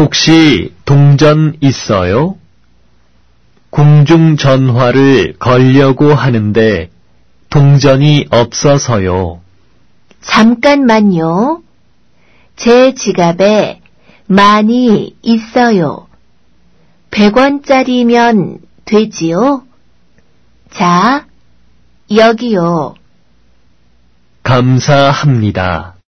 혹시 동전 있어요? 궁중전화를 걸려고 하는데 동전이 없어서요. 잠깐만요. 제 지갑에 많이 있어요. 100원짜리면 되지요? 자, 여기요. 감사합니다.